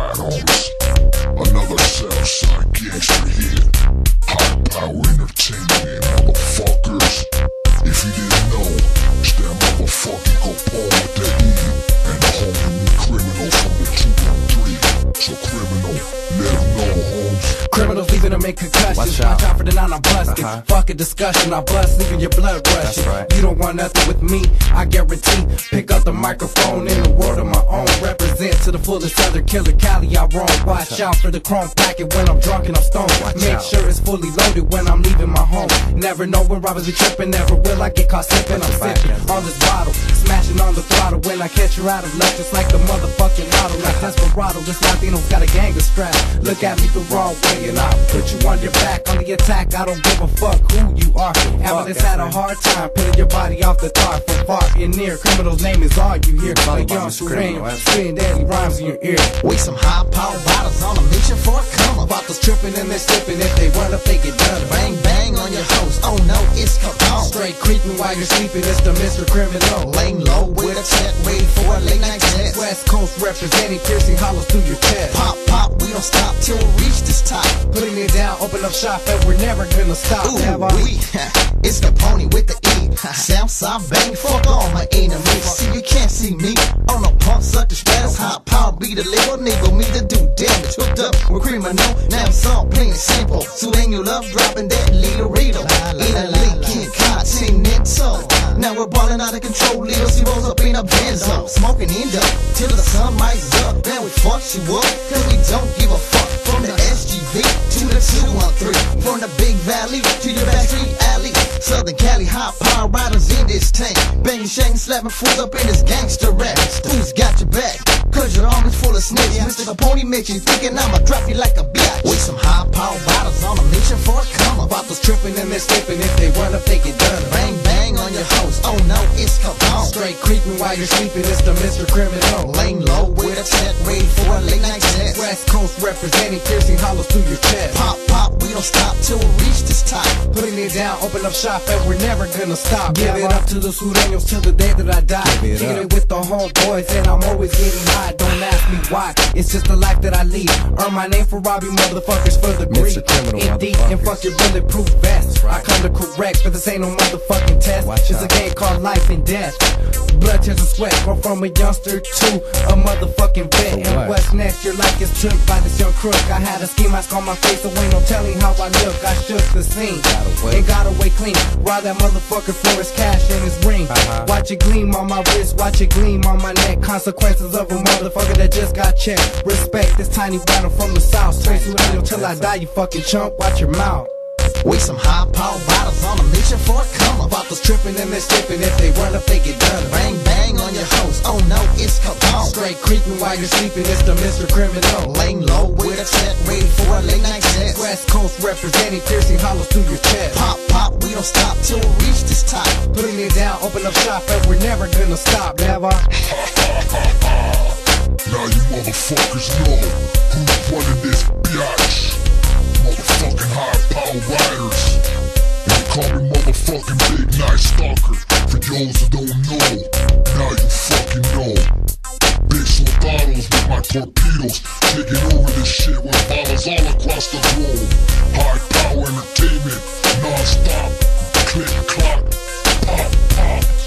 Alright, homies. Another Southside gangster hit. High power entertainment, motherfuckers. If you didn't know, it's that motherfucking Capone with the E. And the homie criminal from the 213. So criminal, let him know, homes. Criminals leaving them in concussions. Watch out. Watch out for the nine I'm busted. Uh-huh. Fuck a discussion, I bust, leaving your blood rushing. Right. You don't want nothing with me, I guarantee. Pick up the microphone in the world of my own. To the fullest other killer Cali, I roam. Watch out for the chrome packet when I'm drunk and I'm stoned. Make sure it's fully loaded when I'm leaving my home. Never know when robbers be tripping, never will I get caught slipping. I'm sipping on this bottle, smashing on the throttle when I catch her out of luck, just like the motherfucking model. Like Desperado, this Latino's got a gang of strap. Look at me the wrong way and I'll put you on your back. On the attack, I don't give a fuck who you are. Ambulance had a hard time pulling your body off the tar from far and near. Criminal's name is all you hear. A young Supreme, spitting deadly rhymes in your ear. We some high power bottles on a mission for a come up. Bottles tripping and they're slipping. If they run up, they get done. Bang bang on your host. Oh no, it's Capone. Straight creeping while you're sleeping. It's the Mr. Criminal. Laying low with a tent, ready for a late night test. West Coast representing, piercing hollows through your chest. Pop pop, we don't stop till we reach this top. Putting it down, open up shop, and we're never gonna stop. Ooh Have I- it's Capone with the. Southside bang, fuck all my enemies. See you can't see me on a punk sucker status. High power be the label, nigga me to do damage. Hooked up with criminal, now I'm song plain and simple. So then you love dropping that little Rito. In a Lincoln Continental. Now we're balling out of control, little she rolls up in a benzo. Smoking Indo till the sun rises up. Now we fuck you up, cause we don't give a fuck. From the SGV to the 213. From the Big Valley to your back street alley. Southern Cali, hot power riders in this tank. Bang shang, slapping fools up in this gangster rap. Who's got your back? Cause your arm is full of snitches. Yeah. Mr. Capone mentioned, thinking I'ma drop you like a bitch. With some high power bottles on a mission for a come. Bottles tripping and they're slipping. If they run up, they get done. Bang, bang on your house. Oh no, it's Capone. Straight creeping while you're sleeping. It's the Mr. Criminal. Laying low with a 10 West Coast representing, piercing hollows through your chest. Pop pop, we don't stop till we it down, open up shop, and we're never gonna stop. Give it up to the Sureños till the day that I die. Give it up. it with the homeboys, and I'm always getting high. Don't ask me why, it's just the life that I lead. Earn my name for robbing motherfuckers for the greed. Indeed, and fuck your bulletproof vest. I come to correct, but this ain't no motherfucking test. Watch it's out. a game called life and death. Blood, tears, and sweat, go from a youngster to a motherfucking vet. And what's next? Your life is took by this young crook. I had a ski mask on my face, so ain't no telling how I look. I shook the scene Got away. and got away clean. Ride that motherfucker for his cash and his ring. Uh-huh. Watch it gleam on my wrist, watch it gleam on my neck. Consequences of a motherfucker that just got checked. Respect this tiny battle from the south. Straight to hell till I die, you fucking chump. Watch your mouth. We some high power bottles on a mission for a come up. Bottles tripping and they're slipping. If they run up, they get done. Bang bang on your host. Oh no, it's Capone. Straight creeping while you're sleeping. It's the Mr. Criminal. Laying low with a tent, ready for a late night test. West Coast representing, piercing hollows through your chest now, open up shop and we're never gonna stop, never. now you motherfuckers know who's running this bitch. Motherfucking high power riders. And they call me motherfucking Big Night Stalker. For those who don't know, now you fucking know. Big bottles with my torpedoes, taking over this shit with bottles all across the globe. High power entertainment, non-stop, click clock. Hey, hey, hey.